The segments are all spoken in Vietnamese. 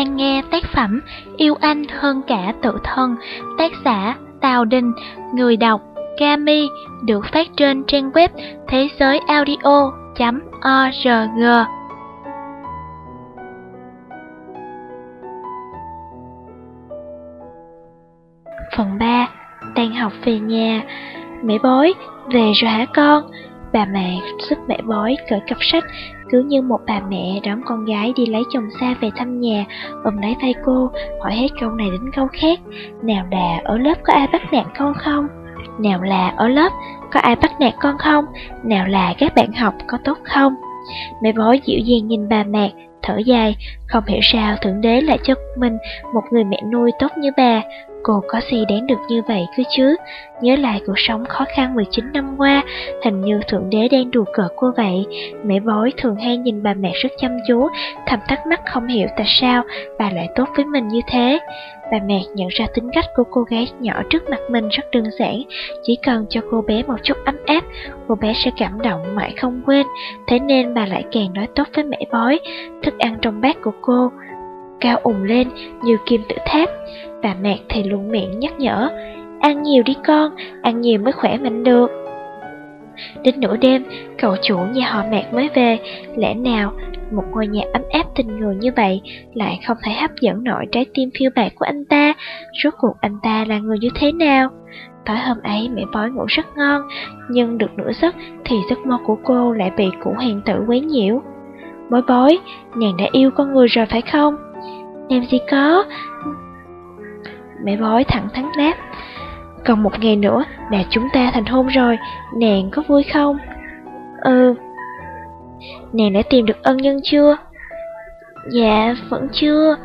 đang nghe tác phẩm Yêu Anh Hơn Cả Tự Thân, tác giả Tào Đình, người đọc Kami, được phát trên trang web thế giới audio.org. Phần 3 Tan học về nhà Mẹ bối về rồi hả con? Bà mẹ sức mẹ bói cởi cặp sách cứ như một bà mẹ đón con gái đi lấy chồng xa về thăm nhà, ôm lấy tay cô, hỏi hết câu này đến câu khác. Nào là ở lớp có ai bắt nạt con không? Nào là ở lớp có ai bắt nạt con không? Nào là các bạn học có tốt không? Mẹ bói dịu dàng nhìn bà mẹ, thở dài, không hiểu sao Thượng Đế lại cho mình một người mẹ nuôi tốt như bà, Cô có gì đáng được như vậy cứ chứ. Nhớ lại cuộc sống khó khăn 19 năm qua, Hình như Thượng Đế đang đùa cợt cô vậy. Mẹ bói thường hay nhìn bà mẹ rất chăm chú, Thầm thắc mắc không hiểu tại sao bà lại tốt với mình như thế. Bà mẹ nhận ra tính cách của cô gái nhỏ trước mặt mình rất đơn giản, Chỉ cần cho cô bé một chút ấm áp, Cô bé sẽ cảm động mãi không quên. Thế nên bà lại càng nói tốt với mẹ bói Thức ăn trong bát của cô cao ùng lên như kim tự tháp. Bà Mạc thì luôn miệng nhắc nhở, ăn nhiều đi con, ăn nhiều mới khỏe mạnh được. Đến nửa đêm, cậu chủ nhà họ Mạc mới về, lẽ nào một ngôi nhà ấm áp tình người như vậy lại không thể hấp dẫn nổi trái tim phiêu bạc của anh ta, rốt cuộc anh ta là người như thế nào? Tối hôm ấy mẹ bói ngủ rất ngon, nhưng được nửa giấc thì giấc mơ của cô lại bị củ hoàng tử quấy nhiễu. Bói bói, nàng đã yêu con người rồi phải không? Làm gì có Mẹ bói thẳng thắn đáp. Còn một ngày nữa là chúng ta thành hôn rồi. Nàng có vui không? Ừ. Nàng đã tìm được ân nhân chưa? Dạ vẫn chưa.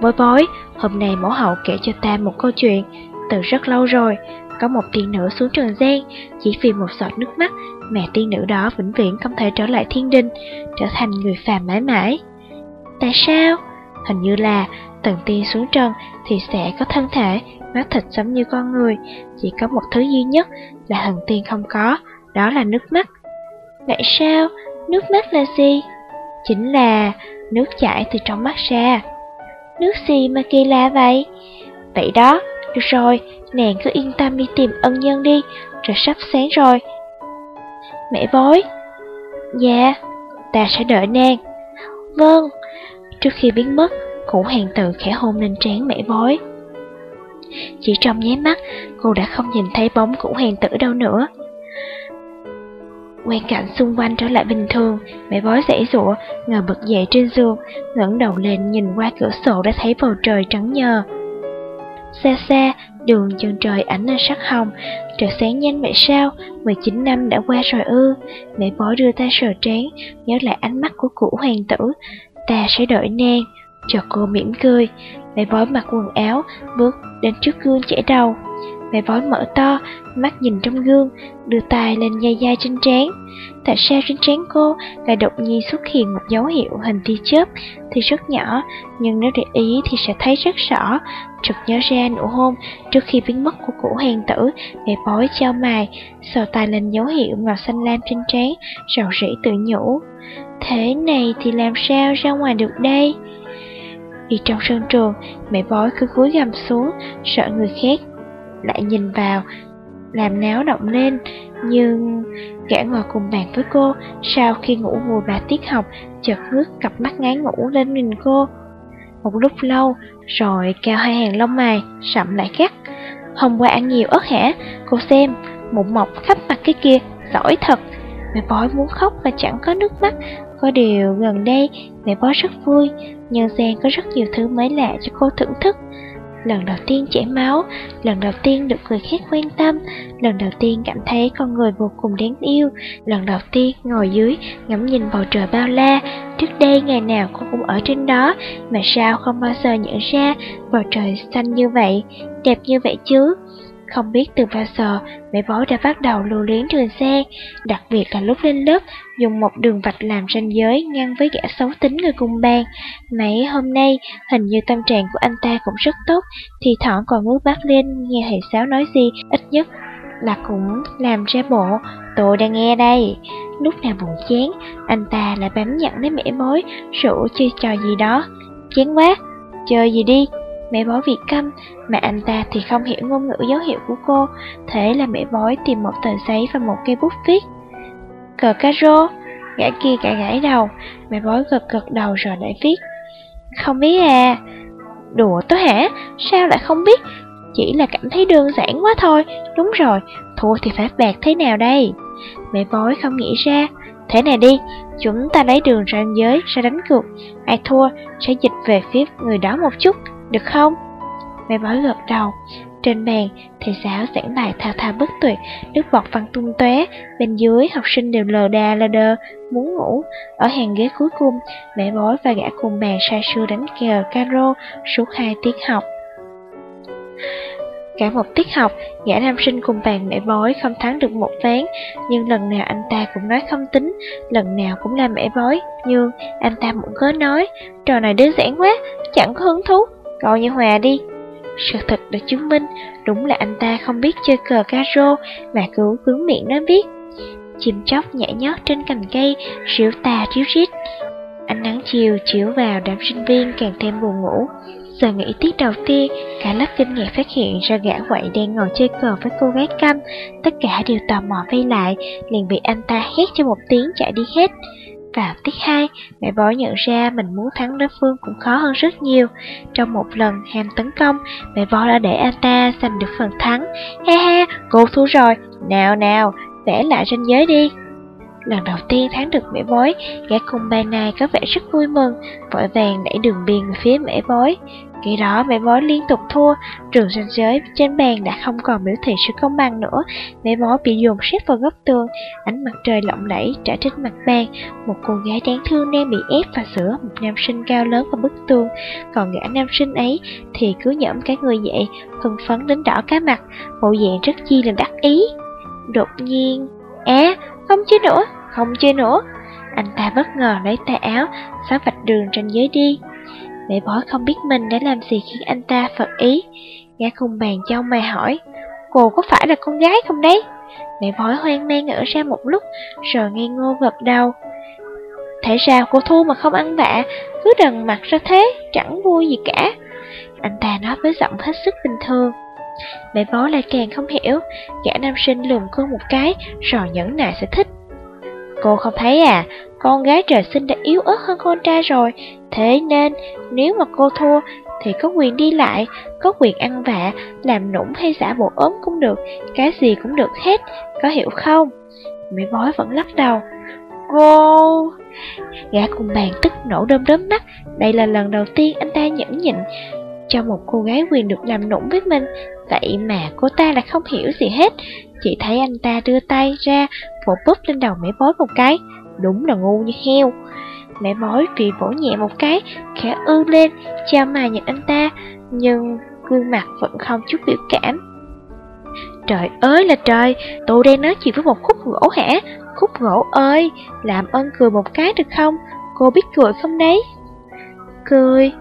Bói bói, Hôm nay mẫu hậu kể cho ta một câu chuyện Từ rất lâu rồi. Có một tiên nữ xuống trần gian Chỉ vì một giọt nước mắt Mẹ tiên nữ đó vĩnh viễn không thể trở lại thiên đình, Trở thành người phàm mãi mãi. Tại sao? Hình như là tầng tiên xuống trần thì sẽ có thân thể, máu thịt giống như con người, chỉ có một thứ duy nhất là thần tiên không có, đó là nước mắt. Vậy sao? Nước mắt là gì? Chính là nước chảy từ trong mắt ra. Nước gì mà kỳ lạ vậy? Vậy đó, được rồi, nàng cứ yên tâm đi tìm ân nhân đi, rồi sắp sáng rồi. Mẹ vối Dạ, ta sẽ đợi nàng. Vâng, Trước khi biến mất, cụ hàng tự khẽ hôn lên trán mẹ bói. Chỉ trong nháy mắt, cô đã không nhìn thấy bóng cụ hàng tử đâu nữa. Quan cảnh xung quanh trở lại bình thường, mẹ bói dãy rụa, ngờ bật dậy trên giường, ngẩng đầu lên nhìn qua cửa sổ đã thấy bầu trời trắng nhờ. Xa xa, đường chân trời ánh lên sắc hồng, trời sáng nhanh vậy sao, 19 năm đã qua rồi ư. Mẹ bói đưa tay sờ trán, nhớ lại ánh mắt của cụ hoàng tử, ta sẽ đợi nàng. Cho cô mỉm cười, mẹ bói mặc quần áo, bước đến trước gương chẻ đầu. Mẹ bói mở to, mắt nhìn trong gương, đưa tay lên dây dai trên trán. Tại sao trên trán cô lại đột nhiên xuất hiện một dấu hiệu hình tia chớp thì rất nhỏ, nhưng nếu để ý thì sẽ thấy rất rõ. Trực nhớ ra nụ hôn trước khi biến mất của cũ hàng tử, mẹ bói trao mài, sờ tay lên dấu hiệu màu xanh lam trên trán, rầu rĩ tự nhủ. Thế này thì làm sao ra ngoài được đây? Đi trong sân trường, mẹ bói cứ cúi gằm xuống, sợ người khác lại nhìn vào, làm náo động lên. Nhưng gã ngồi cùng bàn với cô, sau khi ngủ vùi bà tiết học, chợt ngước cặp mắt ngái ngủ lên nhìn cô. Một lúc lâu, rồi cao hai hàng lông mày, sậm lại gắt. Hôm qua ăn nhiều ớt hả? Cô xem, mụn mọc khắp mặt cái kia, giỏi thật. Mẹ bói muốn khóc và chẳng có nước mắt, có điều gần đây mẹ bó rất vui, nhân gian có rất nhiều thứ mới lạ cho cô thưởng thức. Lần đầu tiên chảy máu, lần đầu tiên được người khác quan tâm, lần đầu tiên cảm thấy con người vô cùng đáng yêu, lần đầu tiên ngồi dưới ngắm nhìn bầu trời bao la. Trước đây ngày nào cô cũng ở trên đó, mà sao không bao giờ nhận ra bầu trời xanh như vậy, đẹp như vậy chứ. Không biết từ bao giờ, mẹ bói đã bắt đầu lưu luyến Trường Giang, đặc biệt là lúc lên lớp, dùng một đường vạch làm ranh giới ngăn với gã xấu tính người cùng bang. Mấy hôm nay, hình như tâm trạng của anh ta cũng rất tốt, thì thoảng còn ngước mắt lên nghe thầy giáo nói gì, ít nhất là cũng làm ra bộ, tôi đang nghe đây. Lúc nào buồn chán, anh ta lại bám nhận lấy mẹ mối, rủ chơi trò gì đó. Chán quá, chơi gì đi. Mẹ bói Việt câm, mà anh ta thì không hiểu ngôn ngữ dấu hiệu của cô, thế là mẹ bói tìm một tờ giấy và một cây bút viết. Cờ caro, gã kia cả gãi đầu, mẹ bói gật gật đầu rồi lại viết. Không biết à, đùa tôi hả, sao lại không biết, chỉ là cảm thấy đơn giản quá thôi, đúng rồi, thua thì phải bạc thế nào đây? Mẹ bói không nghĩ ra, thế này đi, chúng ta lấy đường ranh giới ra đánh cược, ai thua sẽ dịch về phía người đó một chút, được không? Mẹ bói gật đầu, trên bàn, thầy giáo giảng bài thao thao bất tuyệt, nước bọt văng tung tóe, bên dưới học sinh đều lờ đà lờ đờ, muốn ngủ. Ở hàng ghế cuối cùng, mẹ bói và gã cùng bàn say sưa đánh cờ caro suốt hai tiết học. Cả một tiết học, gã nam sinh cùng bàn mẹ bói không thắng được một ván, nhưng lần nào anh ta cũng nói không tính, lần nào cũng là mẹ bói, nhưng anh ta muốn cớ nói, trò này đơn giản quá, chẳng có hứng thú, coi như hòa đi. Sự thật đã chứng minh, đúng là anh ta không biết chơi cờ caro, mà cứ cứng miệng nói biết. Chim chóc nhảy nhót trên cành cây, ríu tà ríu rít. Ánh nắng chiều chiếu vào đám sinh viên càng thêm buồn ngủ. Giờ nghỉ tiết đầu tiên, cả lớp kinh ngạc phát hiện ra gã quậy đang ngồi chơi cờ với cô gái câm. Tất cả đều tò mò vây lại, liền bị anh ta hét cho một tiếng chạy đi hết. Vào tiết 2, mẹ bói nhận ra mình muốn thắng đối phương cũng khó hơn rất nhiều. Trong một lần ham tấn công, mẹ bói đã để anh ta giành được phần thắng. Ha ha, cô thua rồi, nào nào, vẽ lại ranh giới đi. Lần đầu tiên thắng được mẹ bói, gã cùng bà này có vẻ rất vui mừng, vội vàng đẩy đường biên về phía mẹ bói. Khi đó mẹ bói liên tục thua, trường ranh giới trên bàn đã không còn biểu thị sự công bằng nữa. Mẹ bói bị dồn xếp vào góc tường, ánh mặt trời lộng lẫy trả trên mặt bàn. Một cô gái đáng thương đang bị ép và sửa một nam sinh cao lớn vào bức tường. Còn gã nam sinh ấy thì cứ nhẫm cái người dậy, hưng phấn đến đỏ cá mặt, bộ dạng rất chi là đắc ý. Đột nhiên, á, không chơi nữa, không chơi nữa. Anh ta bất ngờ lấy tay áo, xóa vạch đường ranh giới đi. Mẹ bói không biết mình đã làm gì khiến anh ta phật ý. Gã khung bàn châu mày hỏi, cô có phải là con gái không đấy? Mẹ bói hoang mang ngỡ ra một lúc, rồi ngây ngô gật đầu. Tại sao cô Thu mà không ăn vạ, cứ đần mặt ra thế, chẳng vui gì cả. Anh ta nói với giọng hết sức bình thường. Mẹ bói lại càng không hiểu, gã nam sinh lườm cô một cái, rồi nhẫn nại sẽ thích. Cô không thấy à, con gái trời sinh đã yếu ớt hơn con trai rồi, thế nên nếu mà cô thua thì có quyền đi lại, có quyền ăn vạ, làm nũng hay giả bộ ốm cũng được, cái gì cũng được hết, có hiểu không? Mỹ bói vẫn lắc đầu. Cô... Gã cùng bàn tức nổ đơm đớm mắt, đây là lần đầu tiên anh ta nhẫn nhịn cho một cô gái quyền được làm nũng với mình, vậy mà cô ta lại không hiểu gì hết, chỉ thấy anh ta đưa tay ra, vỗ búp lên đầu mẹ bói một cái, đúng là ngu như heo. Mẹ bói vì vỗ nhẹ một cái, khẽ ư lên, chào mà nhìn anh ta, nhưng gương mặt vẫn không chút biểu cảm. Trời ơi là trời, tôi đang nói chuyện với một khúc gỗ hả? Khúc gỗ ơi, làm ơn cười một cái được không? Cô biết cười không đấy? Cười?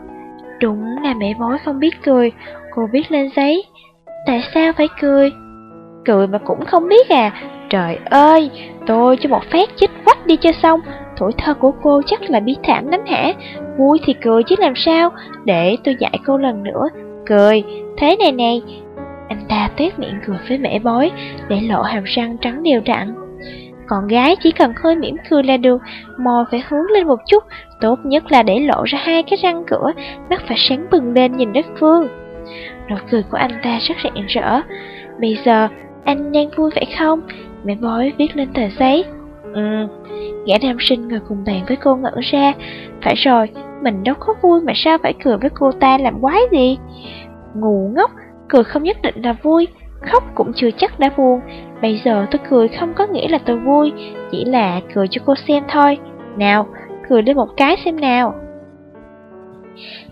Đúng là mẹ bói không biết cười, cô viết lên giấy. Tại sao phải cười? Cười mà cũng không biết à, trời ơi, tôi cho một phát chích quách đi cho xong, tuổi thơ của cô chắc là bi thảm lắm hả? Vui thì cười chứ làm sao? Để tôi dạy cô lần nữa. Cười, thế này này. Anh ta tuyết miệng cười với mẻ bói, để lộ hàm răng trắng đều đặn. Con gái chỉ cần hơi mỉm cười là được, môi phải hướng lên một chút, tốt nhất là để lộ ra hai cái răng cửa, mắt phải sáng bừng lên nhìn đất phương. Nụ cười của anh ta rất rạng rỡ. Bây giờ, anh đang vui phải không? Mẹ bói viết lên tờ giấy. Ừ, Gã nam sinh ngồi cùng bàn với cô ngỡ ra. Phải rồi, mình đâu có vui mà sao phải cười với cô ta làm quái gì? Ngu ngốc, cười không nhất định là vui Khóc cũng chưa chắc đã buồn. Bây giờ tôi cười không có nghĩa là tôi vui Chỉ là cười cho cô xem thôi. Nào, cười lên một cái xem nào.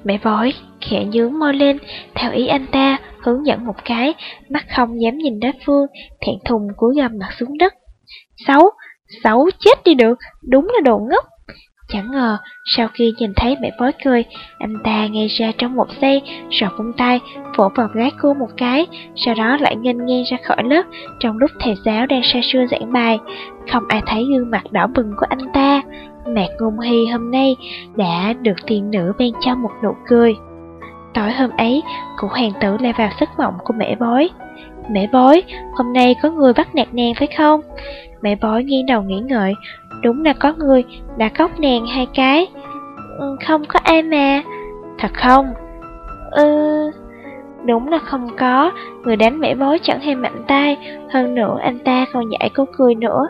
Mẹ vội, khẽ nhướng môi lên Theo ý anh ta, hướng dẫn một cái Mắt không dám nhìn đối phương Thẹn thùng cúi gầm mặt xuống đất Xấu, Xấu chết đi được, đúng là đồ ngốc. Chẳng ngờ, sau khi nhìn thấy mẹ bói cười, anh ta ngay ra trong một giây, rồi vung tay, vỗ vào gái cô một cái, sau đó lại nghênh ngang ra khỏi lớp, trong lúc thầy giáo đang xa sưa giảng bài. Không ai thấy gương mặt đỏ bừng của anh ta. Mạc Ngôn Hy hôm nay đã được tiền nữ ban cho một nụ cười. Tối hôm ấy, cụ hoàng tử lại vào giấc mộng của mẹ bói. Mẹ bói, hôm nay có người bắt nạt nàng phải không? Mẹ bói nghiêng đầu nghĩ ngợi, đúng là có người đã cóc nàng hai cái. Ừ, không có ai mà. Thật không? Ừ... Đúng là không có, người đánh mẹ bói chẳng hề mạnh tay, hơn nữa anh ta còn dạy cô cười nữa.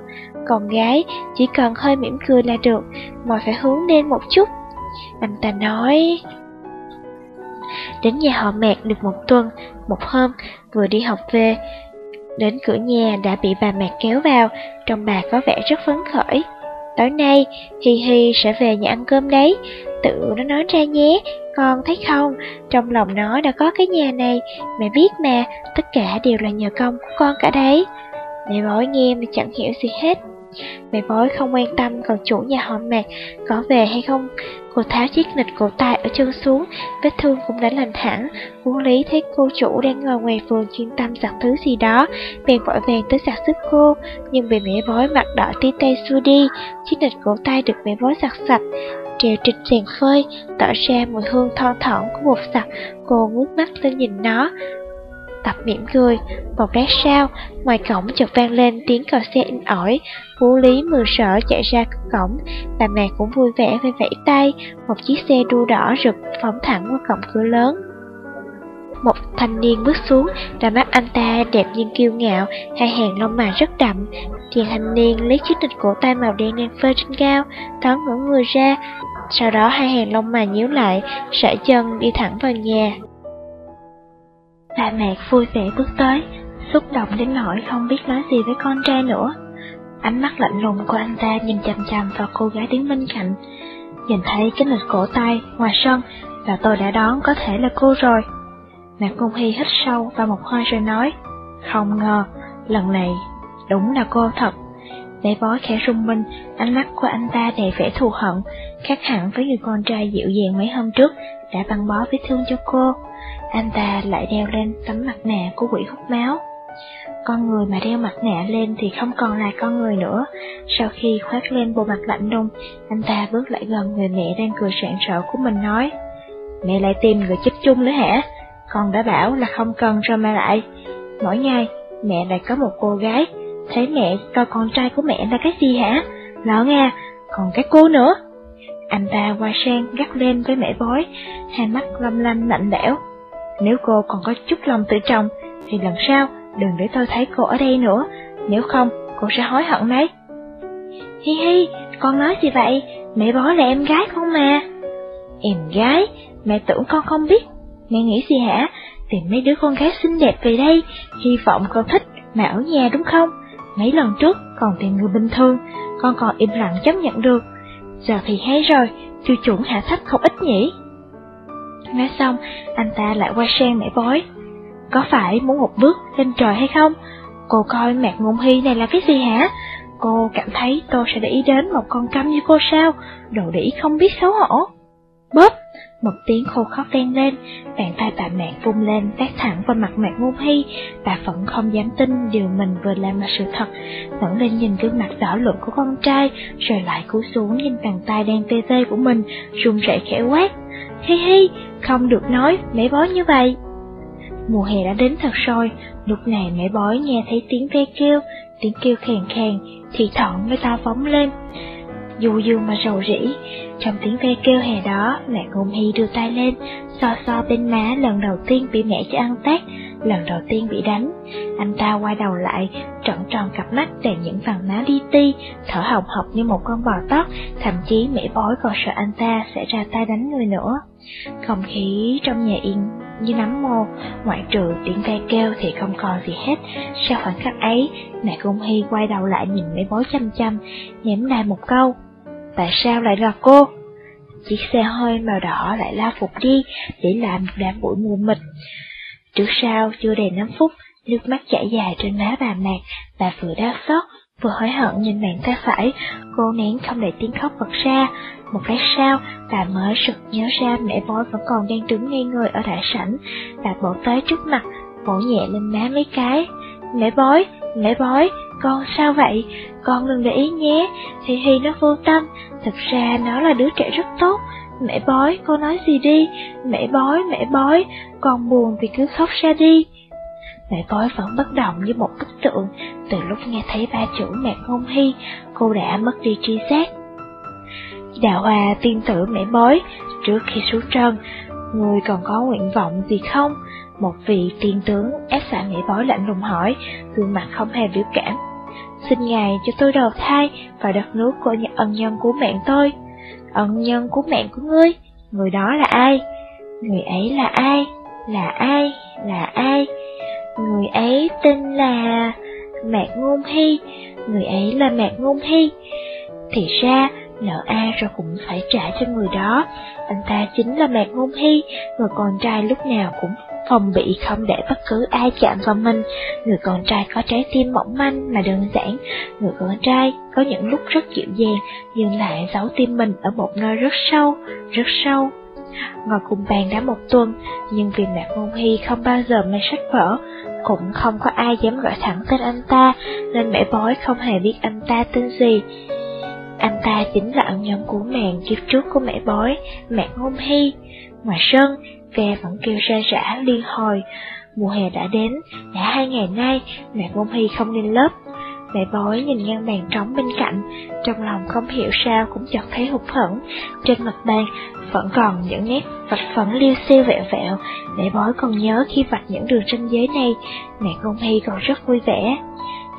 Còn gái, chỉ cần hơi mỉm cười là được, mà phải hướng lên một chút. Anh ta nói... Đến nhà họ mạc được một tuần, một hôm, vừa đi học về. Đến cửa nhà đã bị bà mạc kéo vào, trong bà có vẻ rất phấn khởi. Tối nay, Hi Hi sẽ về nhà ăn cơm đấy, tự nó nói ra nhé, con thấy không, trong lòng nó đã có cái nhà này, mẹ biết mà, tất cả đều là nhờ công của con cả đấy. Mẹ bói nghe mà chẳng hiểu gì hết. Mẹ bói không quan tâm còn chủ nhà họ mạc có về hay không. Cô tháo chiếc nịch cổ tay ở chân xuống, vết thương cũng đã lành hẳn. Quân lý thấy cô chủ đang ngồi ngoài vườn chuyên tâm giặt thứ gì đó, bèn vội vàng tới giặt giúp cô, nhưng bị mẹ bói mặt đỏ tí tay xua đi. Chiếc nịch cổ tay được mẹ bói giặt sạch, treo trên sàn phơi, tỏ ra mùi hương thon thoảng của bột giặt. Cô ngước mắt lên nhìn nó, tập mỉm cười. Một lát sau, ngoài cổng chợt vang lên tiếng còi xe in ỏi. Phú Lý mừng sợ chạy ra cổng, bà mẹ cũng vui vẻ vẫy vẫy tay. Một chiếc xe đua đỏ rực phóng thẳng qua cổng cửa lớn. Một thanh niên bước xuống, đôi mắt anh ta đẹp nhưng kiêu ngạo, hai hàng lông mày rất đậm. Thì thanh niên lấy chiếc địch cổ tay màu đen đang phơi trên cao, thoáng ngửa người ra. Sau đó hai hàng lông mày nhíu lại, sải chân đi thẳng vào nhà. Bà mẹ vui vẻ bước tới, xúc động đến nỗi không biết nói gì với con trai nữa. Ánh mắt lạnh lùng của anh ta nhìn chằm chằm vào cô gái đứng bên cạnh. Nhìn thấy cái lịch cổ tay ngoài sân là tôi đã đoán có thể là cô rồi. Mạc Cung Hy hít sâu và một hơi rồi nói, không ngờ, lần này đúng là cô thật. Để bói khẽ rung minh, ánh mắt của anh ta đầy vẻ thù hận, khác hẳn với người con trai dịu dàng mấy hôm trước đã băng bó vết thương cho cô anh ta lại đeo lên tấm mặt nạ của quỷ hút máu. Con người mà đeo mặt nạ lên thì không còn là con người nữa. Sau khi khoác lên bộ mặt lạnh lùng, anh ta bước lại gần người mẹ đang cười sảng sỡ của mình nói, Mẹ lại tìm người chết chung nữa hả? Con đã bảo là không cần rồi mà lại. Mỗi ngày, mẹ lại có một cô gái, thấy mẹ coi con trai của mẹ là cái gì hả? Lỡ nghe còn cái cô nữa. Anh ta qua sang gắt lên với mẹ bói, hai mắt lâm lanh lạnh lẽo. Nếu cô còn có chút lòng tự trọng, thì lần sau đừng để tôi thấy cô ở đây nữa, nếu không cô sẽ hối hận đấy. Hi hi, con nói gì vậy? Mẹ bó là em gái không mà. Em gái? Mẹ tưởng con không biết. Mẹ nghĩ gì hả? Tìm mấy đứa con gái xinh đẹp về đây, hy vọng con thích mà ở nhà đúng không? Mấy lần trước còn tìm người bình thường, con còn im lặng chấp nhận được. Giờ thì hay rồi, tiêu chuẩn hạ thấp không ít nhỉ? Nói xong, anh ta lại quay sang mẹ bói. Có phải muốn một bước lên trời hay không? Cô coi mạc ngôn hy này là cái gì hả? Cô cảm thấy tôi sẽ để ý đến một con câm như cô sao? Đồ đĩ không biết xấu hổ. Bóp! Một tiếng khô khóc vang lên, bàn tay bà mẹ vung lên tác thẳng vào mặt mẹ ngôn hy. Bà vẫn không dám tin điều mình vừa làm là sự thật, ngẩng lên nhìn gương mặt đỏ lựng của con trai, rồi lại cúi xuống nhìn bàn tay đang tê tê của mình, run rẩy khẽ quát. Hi hi, không được nói, mẹ bói như vậy. Mùa hè đã đến thật rồi, lúc này mẹ bói nghe thấy tiếng ve kêu, tiếng kêu khèn khèn, thì thọn mới ta phóng lên. Dù dương mà rầu rĩ, trong tiếng ve kêu hè đó, mẹ ngôn hy đưa tay lên, so so bên má lần đầu tiên bị mẹ cho ăn tát, lần đầu tiên bị đánh. Anh ta quay đầu lại, trọn tròn cặp mắt đầy những vàng má đi ti, thở hồng hộc như một con bò tót, thậm chí mẹ bói còn sợ anh ta sẽ ra tay đánh người nữa. Không khí trong nhà yên như nắm mồ, ngoại trừ tiếng ve kêu thì không còn gì hết. Sau khoảnh khắc ấy, mẹ Cung Hy quay đầu lại nhìn mẹ bói chăm chăm, nhém lại một câu. Tại sao lại là cô? Chiếc xe hơi màu đỏ lại lao phục đi, để làm một đám bụi mù mịt. Trước sau chưa đầy 5 phút, nước mắt chảy dài trên má bà Mạc, bà vừa đau xót, vừa hối hận nhìn bàn tay phải, cô nén không để tiếng khóc bật ra. Một lát sau, bà mới sực nhớ ra mẹ bói vẫn còn đang đứng ngay người ở đại sảnh, bà bỏ tới trước mặt, vỗ nhẹ lên má mấy cái. Mẹ bói, mẹ bói, con sao vậy? Con đừng để ý nhé, Thì Hi nó vô tâm, thật ra nó là đứa trẻ rất tốt, Mẹ bói, con nói gì đi? Mẹ bói, mẹ bói, con buồn thì cứ khóc ra đi. Mẹ bói vẫn bất động như một bức tượng, từ lúc nghe thấy ba chữ mẹ ngôn hy, cô đã mất đi tri giác. Đạo Hòa tiên tử mẹ bói, trước khi xuống trần, người còn có nguyện vọng gì không? Một vị tiên tướng ép xạ mỹ bói lạnh lùng hỏi, gương mặt không hề biểu cảm. Xin ngài cho tôi đầu thai và đặt nước của những ân nhân của mẹ tôi. Ân nhân của mẹ của ngươi, người đó là ai? Người ấy là ai? Là ai? Là ai? Người ấy tên là... Mạc Ngôn Hy, người ấy là Mạc Ngôn Hy. Thì ra, nợ ai rồi cũng phải trả cho người đó. Anh ta chính là Mạc Ngôn Hy, người con trai lúc nào cũng phòng bị không để bất cứ ai chạm vào mình. Người con trai có trái tim mỏng manh mà đơn giản. Người con trai có những lúc rất dịu dàng, nhưng lại giấu tim mình ở một nơi rất sâu, rất sâu. Ngồi cùng bàn đã một tuần, nhưng vì Mạc Ngôn Hy không bao giờ mang sách vở, cũng không có ai dám gọi thẳng tên anh ta, nên mẹ bói không hề biết anh ta tên gì. Anh ta chính là ân nhân của màn kiếp trước của mẹ bói, mẹ Ngôn Hy. Ngoài sân, ve vẫn kêu ra rã liên hồi. Mùa hè đã đến, đã hai ngày nay, mẹ Ngôn Hy không lên lớp. Mẹ bói nhìn ngang bàn trống bên cạnh, trong lòng không hiểu sao cũng chợt thấy hụt hẫng. Trên mặt bàn vẫn còn những nét vạch phấn liêu siêu vẹo vẹo. Mẹ bói còn nhớ khi vạch những đường ranh giới này, mẹ Ngôn Hy còn rất vui vẻ.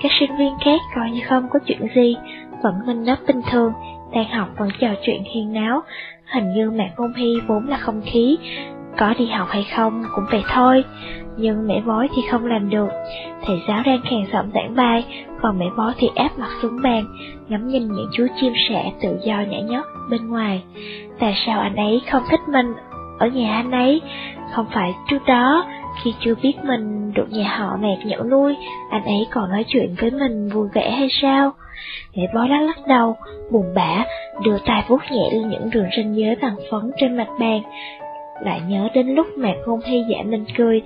Các sinh viên khác coi như không có chuyện gì, vẫn minh lớp bình thường, đang học vẫn trò chuyện hiền náo. Hình như mẹ Ngôn Hy vốn là không khí, có đi học hay không cũng vậy thôi. Nhưng mẹ bói thì không làm được. Thầy giáo đang khàn giọng giảng bài, còn mẹ bói thì áp mặt xuống bàn, ngắm nhìn những chú chim sẻ tự do nhảy nhót bên ngoài. Tại sao anh ấy không thích mình ở nhà anh ấy? Không phải trước đó, khi chưa biết mình được nhà họ mẹt nhận nuôi, anh ấy còn nói chuyện với mình vui vẻ hay sao? Mẹ bói lắc lắc đầu, buồn bã, đưa tay vuốt nhẹ lên những đường ranh giới bằng phấn trên mặt bàn. Lại nhớ đến lúc mẹ hôn hy giả mình cười.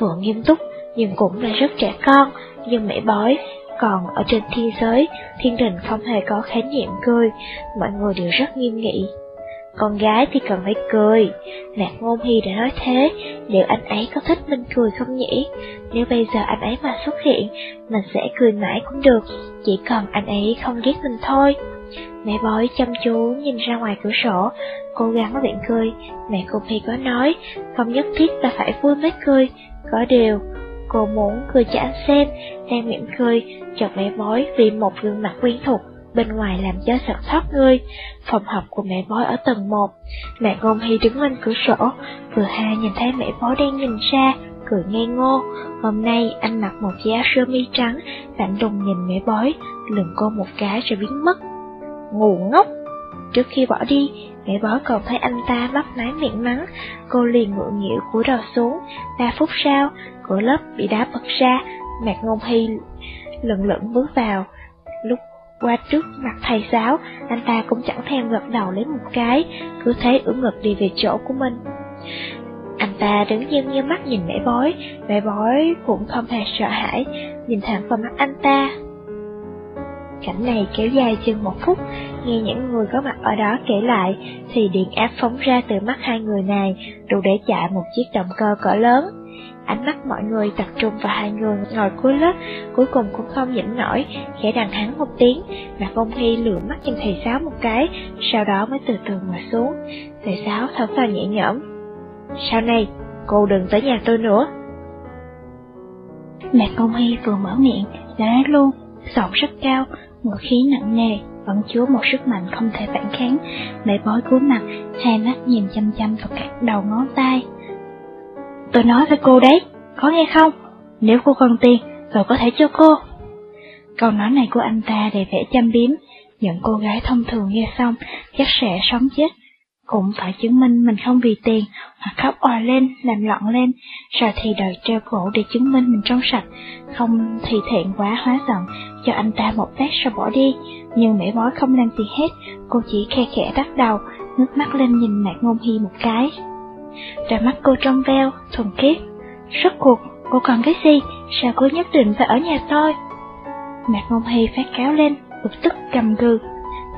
Vừa nghiêm túc, nhưng cũng là rất trẻ con, nhưng mẹ bói, còn ở trên thiên giới, thiên đình không hề có khái niệm cười, mọi người đều rất nghiêm nghị. Con gái thì cần phải cười, Lạc Ngôn Hy đã nói thế, liệu anh ấy có thích mình cười không nhỉ? Nếu bây giờ anh ấy mà xuất hiện, mình sẽ cười mãi cũng được, chỉ cần anh ấy không ghét mình thôi. Mẹ bói chăm chú nhìn ra ngoài cửa sổ, cố gắng miệng cười, mẹ Ngôn Hy có nói, không nhất thiết là phải vui mới cười, có điều, cô muốn cười cho anh xem, đang mỉm cười, chọc mẹ bói vì một gương mặt quen thuộc bên ngoài làm cho sợ thoát người. Phòng học của mẹ bói ở tầng 1. Mẹ Ngôn Hy đứng bên cửa sổ, vừa hai nhìn thấy mẹ bói đang nhìn ra, cười ngây ngô. Hôm nay anh mặc một chiếc sơ mi trắng, lạnh lùng nhìn mẹ bói, lườm cô một cái rồi biến mất. Ngu ngốc! Trước khi bỏ đi, mẹ bói còn thấy anh ta mấp máy miệng mắng, cô liền ngượng nghịu cúi đầu xuống. Ba phút sau, cửa lớp bị đá bật ra, mẹ Ngôn Hy lần lẫn bước vào. Lúc qua trước mặt thầy giáo, anh ta cũng chẳng thèm gật đầu lấy một cái, cứ thế ưỡn ngực đi về chỗ của mình. Anh ta đứng như như mắt nhìn mẹ bói, mẹ bói cũng không hề sợ hãi, nhìn thẳng vào mắt anh ta. Cảnh này kéo dài chừng một phút, nghe những người có mặt ở đó kể lại, thì điện áp phóng ra từ mắt hai người này, đủ để chạy một chiếc động cơ cỡ lớn. Ánh mắt mọi người tập trung vào hai người ngồi cuối lớp, cuối cùng cũng không nhịn nổi, khẽ đằng hắn một tiếng, mà công hy lửa mắt nhìn thầy giáo một cái, sau đó mới từ từ ngồi xuống. Thầy giáo thở phào nhẹ nhõm. Sau này, cô đừng tới nhà tôi nữa. Mẹ công hy vừa mở miệng, đã nói luôn, giọng rất cao, ngữ khí nặng nề, vẫn chứa một sức mạnh không thể phản kháng. Mẹ bói cúi mặt, hai mắt nhìn chăm chăm vào các đầu ngón tay. Tôi nói với cô đấy, có nghe không? Nếu cô cần tiền, tôi có thể cho cô. Câu nói này của anh ta đầy vẻ chăm biếm, những cô gái thông thường nghe xong chắc sẽ sống chết. Cũng phải chứng minh mình không vì tiền, hoặc khóc òa lên, làm loạn lên, rồi thì đòi treo cổ để chứng minh mình trong sạch, không thì thiện quá hóa giận, cho anh ta một tát rồi bỏ đi. Nhưng mẻ bói không làm gì hết, cô chỉ khe khẽ đắt đầu, nước mắt lên nhìn mặt ngôn hy một cái. Đôi mắt cô trong veo, thuần khiết. Rốt cuộc, cô còn cái gì? Sao cô nhất định phải ở nhà tôi? Mạc Ngôn Hy phát cáo lên, bực tức cầm gừ.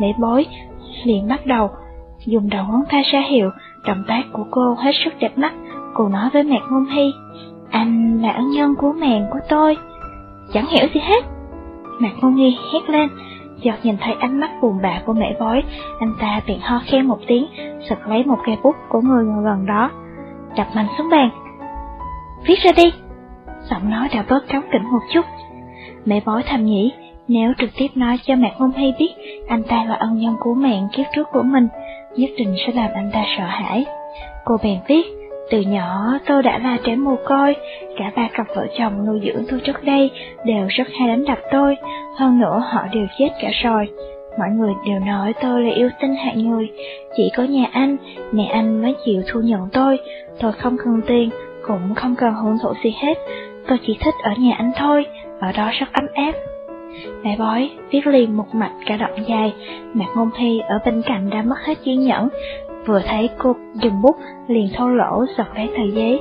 Lễ bối, liền bắt đầu, dùng đầu ngón tay ra hiệu, động tác của cô hết sức đẹp mắt. Cô nói với Mạc Ngôn Hy, anh là ân nhân của mèn của tôi. Chẳng hiểu gì hết. Mạc Ngôn Hy hét lên, giọt nhìn thấy ánh mắt buồn bã của mẹ bói, anh ta tiện ho khen một tiếng, sực lấy một cây bút của người gần đó, đặt mạnh xuống bàn. Viết ra đi! Giọng nói đã bớt cáu kỉnh một chút. Mẹ bói thầm nghĩ, nếu trực tiếp nói cho mẹ Ngôn hay biết anh ta là ân nhân của mẹ kiếp trước của mình, nhất định sẽ làm anh ta sợ hãi. Cô bèn viết, từ nhỏ tôi đã là trẻ mồ côi, cả ba cặp vợ chồng nuôi dưỡng tôi trước đây đều rất hay đánh đập tôi, hơn nữa họ đều chết cả rồi. Mọi người đều nói tôi là yêu tinh hại người, chỉ có nhà anh, mẹ anh mới chịu thu nhận tôi, tôi không cần tiền, cũng không cần hưởng thụ gì hết, tôi chỉ thích ở nhà anh thôi, ở đó rất ấm áp. Mẹ bói viết liền một mạch cả đoạn dài, Mạc Ngôn Thi ở bên cạnh đã mất hết kiên nhẫn, vừa thấy cô dùng bút liền thô lỗ giật lấy tờ giấy.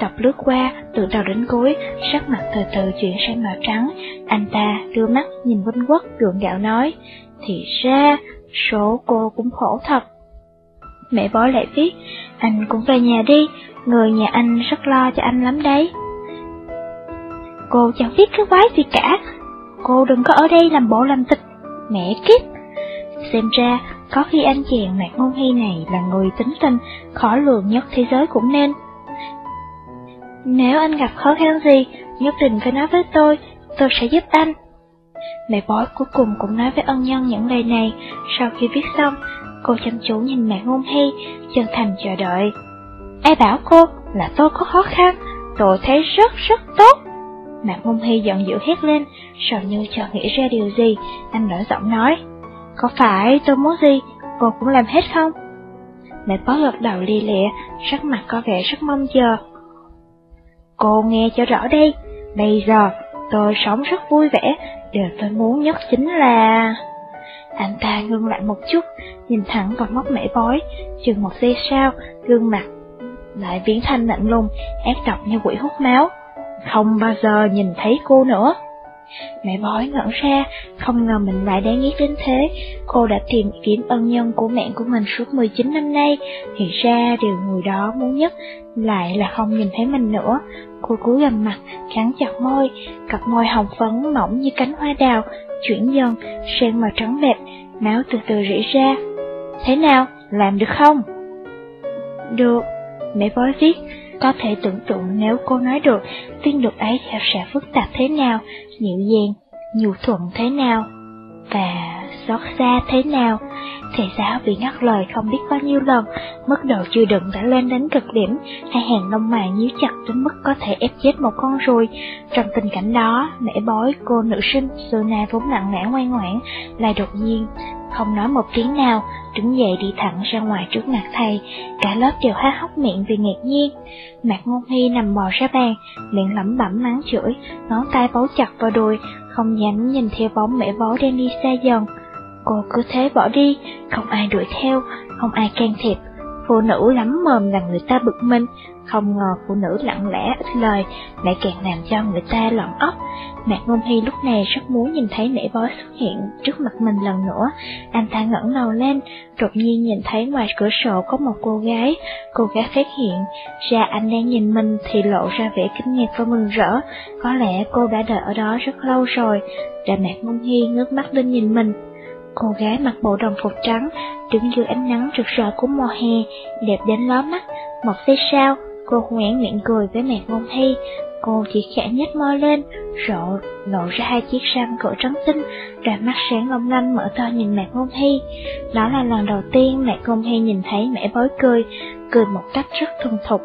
Đọc lướt qua, từ đầu đến cuối, sắc mặt từ từ chuyển sang màu trắng, anh ta đưa mắt nhìn Vinh Quốc gượng gạo nói, thì ra, số cô cũng khổ thật. Mẹ bói lại viết, anh cũng về nhà đi, người nhà anh rất lo cho anh lắm đấy. Cô chẳng biết cái quái gì cả, cô đừng có ở đây làm bộ làm tịch, mẹ kiếp. Xem ra, có khi anh chàng Mạc Ngôn Hy này là người tính tình khó lường nhất thế giới cũng nên. Nếu anh gặp khó khăn gì, nhất định phải nói với tôi, tôi sẽ giúp anh. Mẹ bói cuối cùng cũng nói với ân nhân những lời này, sau khi viết xong, cô chăm chú nhìn Mạc Ngôn Hy, chân thành chờ đợi. Ai bảo cô là tôi có khó khăn, tôi thấy rất rất tốt. Mạc Ngôn Hy giận dữ hét lên, sợ như chờ nghĩ ra điều gì, anh nở giọng nói. Có phải tôi muốn gì, cô cũng làm hết không? Mẹ bó gật đầu li lịa, sắc mặt có vẻ rất mong chờ. Cô nghe cho rõ đây, bây giờ tôi sống rất vui vẻ, điều tôi muốn nhất chính là... Anh ta ngưng lại một chút, nhìn thẳng vào mắt mẹ bói, chừng một giây sau, gương mặt lại biến thành lạnh lùng, ác độc như quỷ hút máu. Không bao giờ nhìn thấy cô nữa. Mẹ bói ngẩn ra, không ngờ mình lại đáng ghét đến thế. Cô đã tìm kiếm ân nhân của mẹ của mình suốt 19 năm nay, thì ra điều người đó muốn nhất lại là không nhìn thấy mình nữa. Cô cúi gầm mặt, cắn chặt môi, cặp môi hồng phấn mỏng như cánh hoa đào, chuyển dần, sang màu trắng bệt, máu từ từ rỉ ra. Thế nào, làm được không? Được, mẹ bói viết, có thể tưởng tượng nếu cô nói được, viên luật ấy sẽ phức tạp thế nào, dịu dàng, nhu thuận thế nào, và xót xa thế nào. Thầy giáo bị ngắt lời không biết bao nhiêu lần, mức độ chịu đựng đã lên đến cực điểm, hai hàng lông mày nhíu chặt đến mức có thể ép chết một con ruồi. Trong tình cảnh đó, mẹ bói cô nữ sinh Sona vốn lặng lẽ ngoan ngoãn, lại đột nhiên không nói một tiếng nào, đứng dậy đi thẳng ra ngoài trước mặt thầy, cả lớp đều há hốc miệng vì ngạc nhiên. Mạc Ngôn Hy nằm bò ra bàn, miệng lẩm bẩm mắng chửi, ngón tay bấu chặt vào đùi, không dám nhìn theo bóng mẹ bó đang đi xa dần. Cô cứ thế bỏ đi, không ai đuổi theo, không ai can thiệp, Phụ nữ lắm mồm làm người ta bực mình, không ngờ phụ nữ lặng lẽ ít lời lại càng làm cho người ta loạn óc. Mạc Ngôn Hy lúc này rất muốn nhìn thấy nể bói xuất hiện trước mặt mình lần nữa. Anh ta ngẩng đầu lên, đột nhiên nhìn thấy ngoài cửa sổ có một cô gái. Cô gái phát hiện ra anh đang nhìn mình thì lộ ra vẻ kinh ngạc và mừng rỡ. Có lẽ cô đã đợi ở đó rất lâu rồi. Để Mạc Ngôn Hy ngước mắt lên nhìn mình, Cô gái mặc bộ đồng phục trắng, đứng dưới ánh nắng rực rỡ của mùa hè, đẹp đến ló mắt. Một giây sau, cô ngoãn miệng cười với mẹ ngôn thi. Cô chỉ khẽ nhếch môi lên, rộ, lộ ra hai chiếc răng cổ trắng tinh, đôi mắt sáng long lanh mở to nhìn mẹ ngôn thi. Đó là lần đầu tiên mẹ ngôn thi nhìn thấy mẹ bối cười, cười một cách rất thuần thục.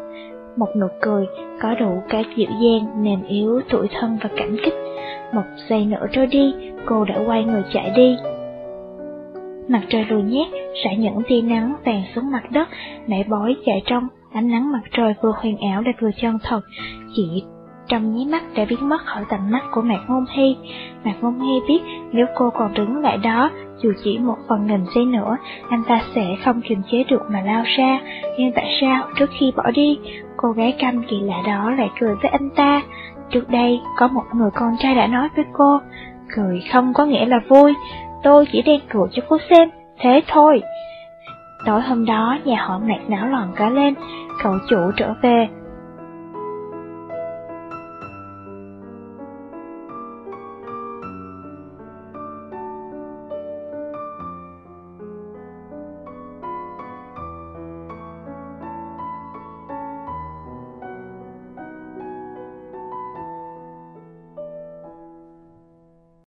Một nụ cười có đủ cả dịu dàng, mềm yếu, tuổi thân và cảm kích. Một giây nữa trôi đi, cô đã quay người chạy đi, Mặt trời lùi nhét, sẽ những tia nắng tàn xuống mặt đất, nảy bói chạy trong, ánh nắng mặt trời vừa huyền ảo lại vừa chân thật, chỉ trong nháy mắt đã biến mất khỏi tầm mắt của Mạc Ngôn Hy. Mạc Ngôn Hy biết nếu cô còn đứng lại đó, dù chỉ một phần nghìn giây nữa, anh ta sẽ không kiềm chế được mà lao ra. Nhưng tại sao trước khi bỏ đi, cô gái căm kỳ lạ đó lại cười với anh ta? Trước đây, có một người con trai đã nói với cô, cười không có nghĩa là vui, tôi chỉ đang cười cho cô xem, thế thôi. Tối hôm đó nhà họ mạc náo loạn cả lên, cậu chủ trở về,